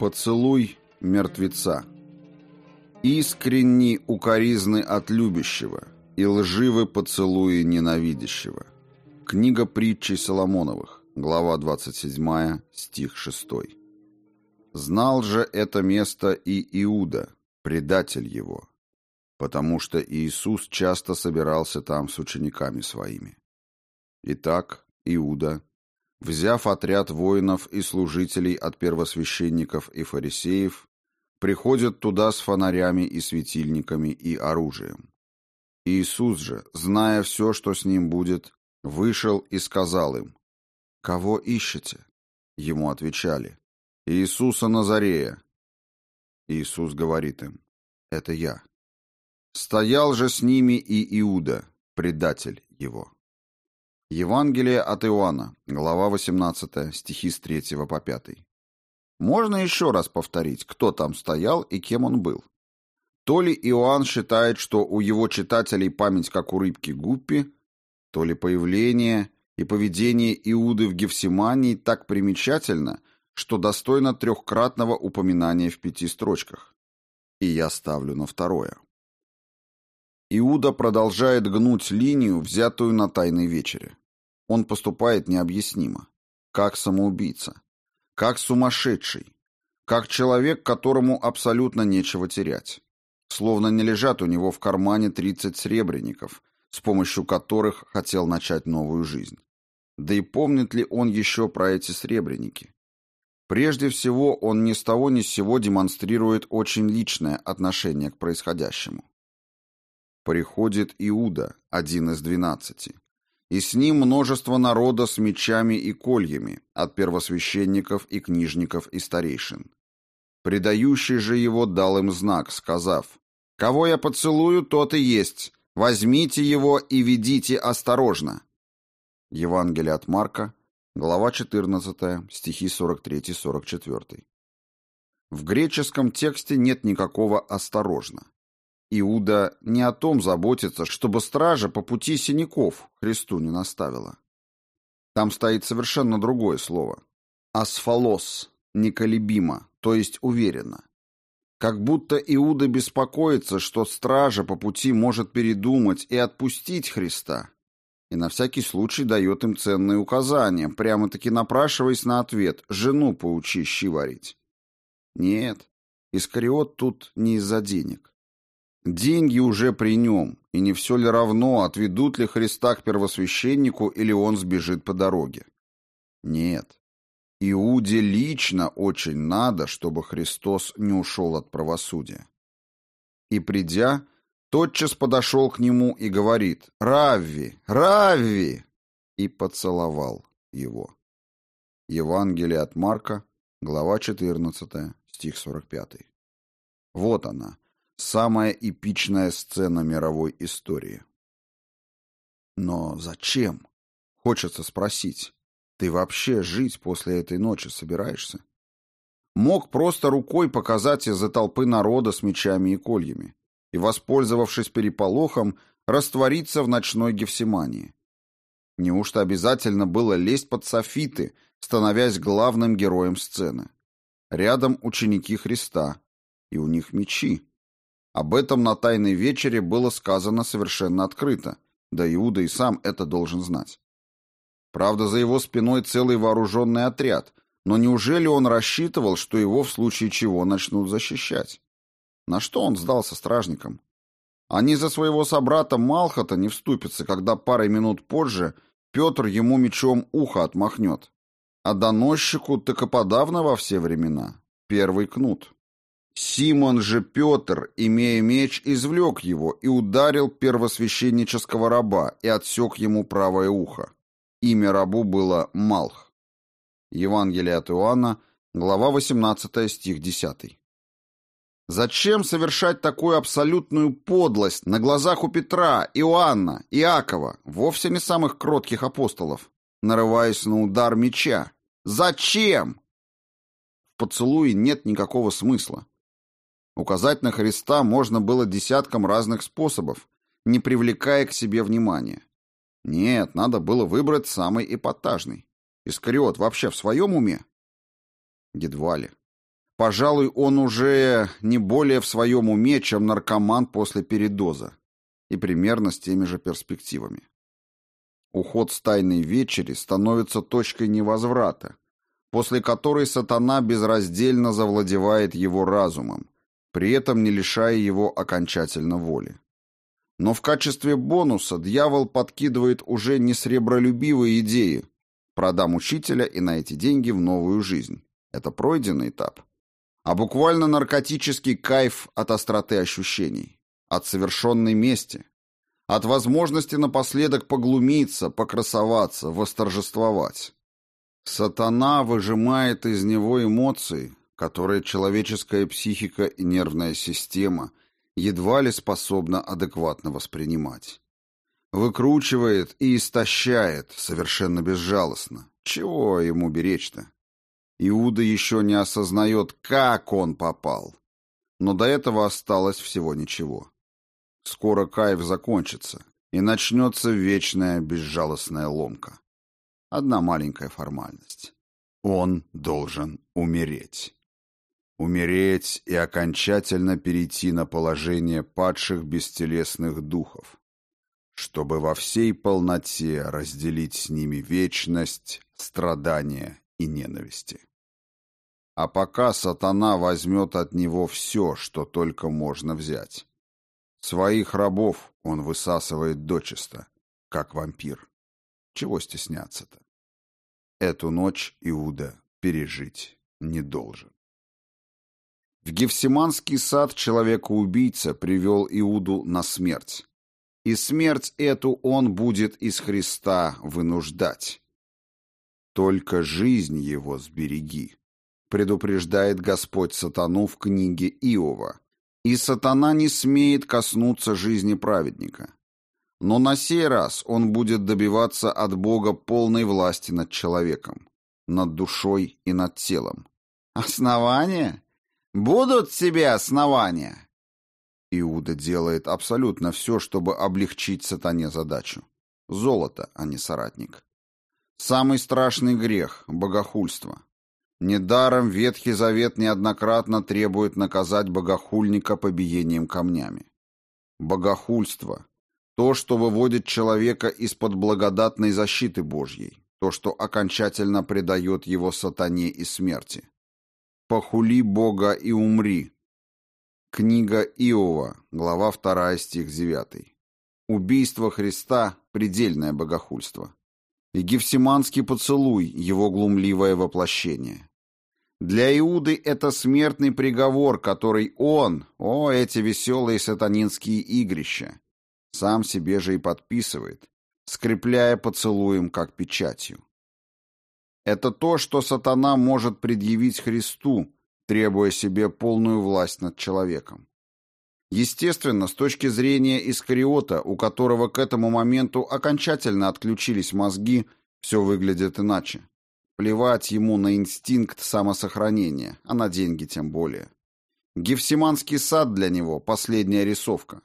Поцелуй мертвеца. Искренний укоризны от любящего и лживы поцелуи ненавидящего. Книга притчей Соломоновых, глава 27, стих 6. Знал же это место и Иуда, предатель его, потому что Иисус часто собирался там с учениками своими. Итак, Иуда, взяв отряд воинов и служителей от первосвященников и фарисеев, приходят туда с фонарями и светильниками и оружием. Иисус же, зная все, что с ним будет, вышел и сказал им, «Кого ищете?» Ему отвечали, «Иисуса Назарея». Иисус говорит им, «Это я». Стоял же с ними и Иуда, предатель его. Евангелие от Иоанна, глава 18, стихи с 3 по 5. Можно еще раз повторить, кто там стоял и кем он был. То ли Иоанн считает, что у его читателей память как у рыбки Гуппи, то ли появление и поведение Иуды в Гефсимании так примечательно, что достойно трехкратного упоминания в пяти строчках. И я ставлю на второе. Иуда продолжает гнуть линию, взятую на Тайной вечере. Он поступает необъяснимо. Как самоубийца. Как сумасшедший. Как человек, которому абсолютно нечего терять. Словно не лежат у него в кармане 30 сребреников, с помощью которых хотел начать новую жизнь. Да и помнит ли он еще про эти сребреники? Прежде всего, он ни с того ни с сего демонстрирует очень личное отношение к происходящему. Приходит Иуда, один из двенадцати и с ним множество народа с мечами и кольями, от первосвященников и книжников и старейшин. Предающий же его дал им знак, сказав, «Кого я поцелую, тот и есть. Возьмите его и ведите осторожно». Евангелие от Марка, глава 14, стихи 43-44. В греческом тексте нет никакого «осторожно». Иуда не о том заботится, чтобы стража по пути синяков Христу не наставила. Там стоит совершенно другое слово. Асфалос, неколебимо, то есть уверенно. Как будто Иуда беспокоится, что стража по пути может передумать и отпустить Христа, и на всякий случай дает им ценные указания, прямо-таки напрашиваясь на ответ «жену поучи щи варить». Нет, Искариот тут не из-за денег. Деньги уже при нем, и не все ли равно, отведут ли Христа к первосвященнику или он сбежит по дороге. Нет. Иуде лично очень надо, чтобы Христос не ушел от правосудия. И придя, тотчас подошел к нему и говорит «Равви! Равви!» и поцеловал его. Евангелие от Марка, глава 14, стих 45. Вот она, Самая эпичная сцена мировой истории. Но зачем? Хочется спросить. Ты вообще жить после этой ночи собираешься? Мог просто рукой показать из-за толпы народа с мечами и кольями и, воспользовавшись переполохом, раствориться в ночной Гефсимании. Неужто обязательно было лезть под софиты, становясь главным героем сцены? Рядом ученики Христа, и у них мечи. Об этом на Тайной вечере было сказано совершенно открыто, да Иуда и сам это должен знать. Правда, за его спиной целый вооруженный отряд, но неужели он рассчитывал, что его в случае чего начнут защищать? На что он сдался стражникам? Они за своего собрата Малхата не вступятся, когда парой минут позже Петр ему мечом ухо отмахнет. А доносчику так и подавно во все времена. Первый кнут. Симон же Петр, имея меч, извлек его и ударил первосвященнического раба и отсек ему правое ухо. Имя рабу было Малх. Евангелие от Иоанна, глава 18, стих 10. Зачем совершать такую абсолютную подлость на глазах у Петра, Иоанна, Иакова, вовсе не самых кротких апостолов, нарываясь на удар меча? Зачем? В поцелуе нет никакого смысла. Указать на Христа можно было десятком разных способов, не привлекая к себе внимания. Нет, надо было выбрать самый эпатажный. Искариот вообще в своем уме? Едва ли. Пожалуй, он уже не более в своем уме, чем наркоман после передоза. И примерно с теми же перспективами. Уход с тайной вечери становится точкой невозврата, после которой сатана безраздельно завладевает его разумом, при этом не лишая его окончательно воли. Но в качестве бонуса дьявол подкидывает уже не сребролюбивые идеи «продам учителя и на эти деньги в новую жизнь». Это пройденный этап а буквально наркотический кайф от остроты ощущений, от совершенной мести, от возможности напоследок поглумиться, покрасоваться, восторжествовать. Сатана выжимает из него эмоции, которые человеческая психика и нервная система едва ли способна адекватно воспринимать. Выкручивает и истощает совершенно безжалостно. Чего ему беречь-то? Иуда еще не осознает, как он попал. Но до этого осталось всего ничего. Скоро кайф закончится, и начнется вечная безжалостная ломка. Одна маленькая формальность. Он должен умереть. Умереть и окончательно перейти на положение падших бестелесных духов, чтобы во всей полноте разделить с ними вечность, страдания и ненависти. А пока сатана возьмет от него все, что только можно взять. Своих рабов он высасывает дочисто, как вампир. Чего стесняться-то? Эту ночь Иуда пережить не должен. В Гефсиманский сад человека-убийца привел Иуду на смерть. И смерть эту он будет из Христа вынуждать. Только жизнь его сбереги предупреждает Господь сатану в книге Иова. И сатана не смеет коснуться жизни праведника. Но на сей раз он будет добиваться от Бога полной власти над человеком, над душой и над телом. Основания? Будут себе основания? Иуда делает абсолютно все, чтобы облегчить сатане задачу. Золото, а не соратник. Самый страшный грех – богохульство. Недаром Ветхий Завет неоднократно требует наказать богохульника побиением камнями. Богохульство – то, что выводит человека из-под благодатной защиты Божьей, то, что окончательно предает его сатане и смерти. «Похули Бога и умри». Книга Иова, глава 2, стих 9. Убийство Христа – предельное богохульство. И Гефсиманский поцелуй – его глумливое воплощение. Для Иуды это смертный приговор, который он, о, эти веселые сатанинские игрища, сам себе же и подписывает, скрепляя поцелуем как печатью. Это то, что сатана может предъявить Христу, требуя себе полную власть над человеком. Естественно, с точки зрения Искариота, у которого к этому моменту окончательно отключились мозги, все выглядит иначе. Плевать ему на инстинкт самосохранения, а на деньги тем более. Гефсиманский сад для него – последняя рисовка.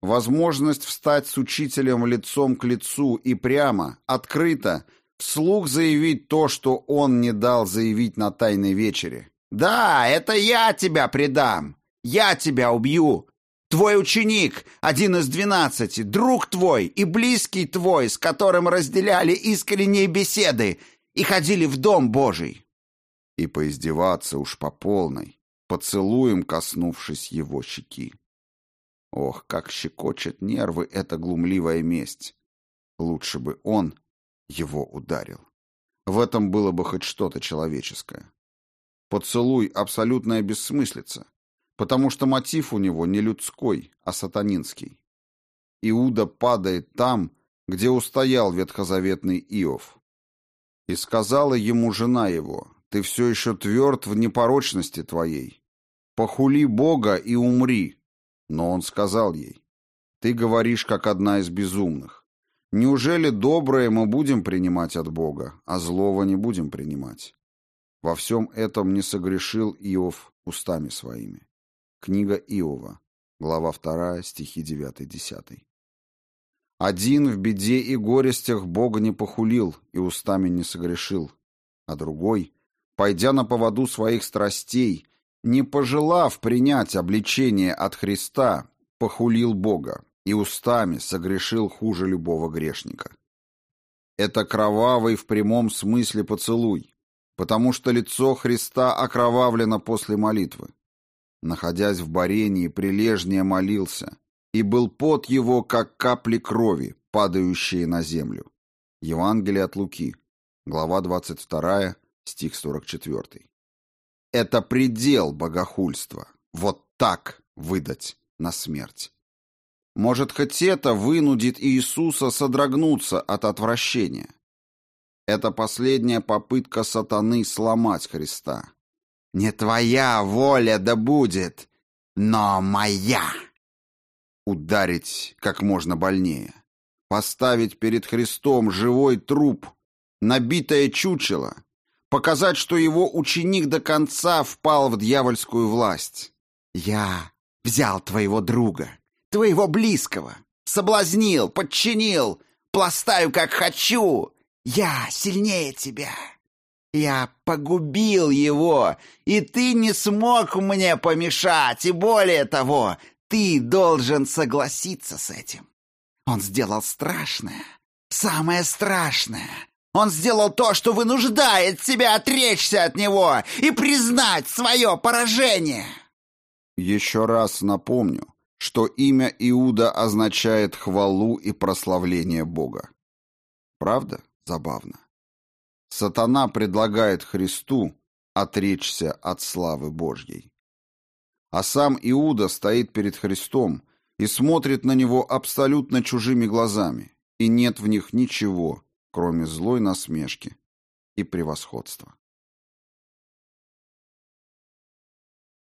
Возможность встать с учителем лицом к лицу и прямо, открыто, вслух заявить то, что он не дал заявить на тайной вечере. «Да, это я тебя предам! Я тебя убью! Твой ученик, один из двенадцати, друг твой и близкий твой, с которым разделяли искренние беседы, и ходили в дом Божий. И поиздеваться уж по полной, поцелуем коснувшись его щеки. Ох, как щекочет нервы эта глумливая месть. Лучше бы он его ударил. В этом было бы хоть что-то человеческое. Поцелуй — абсолютная бессмыслица, потому что мотив у него не людской, а сатанинский. Иуда падает там, где устоял ветхозаветный Иов. И сказала ему жена его, «Ты все еще тверд в непорочности твоей. Похули Бога и умри». Но он сказал ей, «Ты говоришь, как одна из безумных. Неужели доброе мы будем принимать от Бога, а злого не будем принимать?» Во всем этом не согрешил Иов устами своими. Книга Иова, глава 2, стихи 9-10. Один в беде и горестях Бога не похулил и устами не согрешил, а другой, пойдя на поводу своих страстей не пожелав принять обличение от Христа, похулил Бога и устами согрешил хуже любого грешника. Это кровавый в прямом смысле поцелуй, потому что лицо Христа окровавлено после молитвы. Находясь в барении, прилежнее молился, и был пот его, как капли крови, падающие на землю. Евангелие от Луки, глава 22, стих 44. Это предел богохульства. Вот так выдать на смерть. Может, хоть это вынудит Иисуса содрогнуться от отвращения. Это последняя попытка сатаны сломать Христа. «Не твоя воля да будет, но моя!» Ударить как можно больнее. Поставить перед Христом живой труп, набитое чучело, показать, что его ученик до конца впал в дьявольскую власть. «Я взял твоего друга, твоего близкого, соблазнил, подчинил, пластаю, как хочу. Я сильнее тебя. Я погубил его, и ты не смог мне помешать, и более того, ты должен согласиться с этим. Он сделал страшное, самое страшное. Он сделал то, что вынуждает тебя отречься от него и признать свое поражение. Еще раз напомню, что имя Иуда означает хвалу и прославление Бога. Правда? Забавно. Сатана предлагает Христу отречься от славы Божьей. А сам Иуда стоит перед Христом и смотрит на него абсолютно чужими глазами, и нет в них ничего, кроме злой насмешки и превосходства.